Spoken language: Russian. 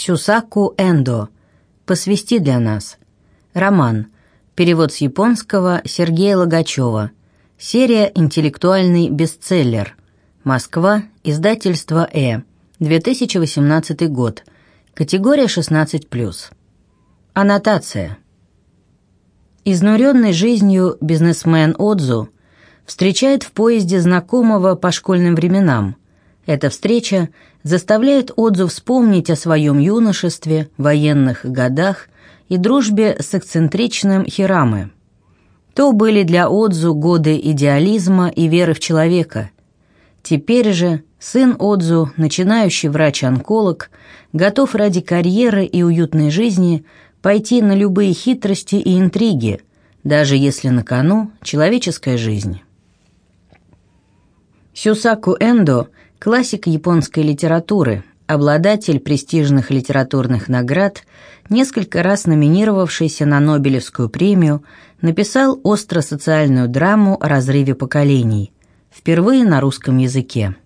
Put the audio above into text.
Сюсаку Эндо. Посвисти для нас. Роман. Перевод с японского Сергея Логачева. Серия «Интеллектуальный бестселлер». Москва. Издательство «Э». 2018 год. Категория 16+. Аннотация. Изнуренный жизнью бизнесмен Отзу встречает в поезде знакомого по школьным временам. Эта встреча заставляет Отзу вспомнить о своем юношестве, военных годах и дружбе с эксцентричным Хирамы. То были для Отзу годы идеализма и веры в человека. Теперь же сын Отзу, начинающий врач-онколог, готов ради карьеры и уютной жизни пойти на любые хитрости и интриги, даже если на кону человеческая жизнь. Сюсаку Эндо – классик японской литературы, обладатель престижных литературных наград, несколько раз номинировавшийся на Нобелевскую премию, написал остро-социальную драму о разрыве поколений, впервые на русском языке.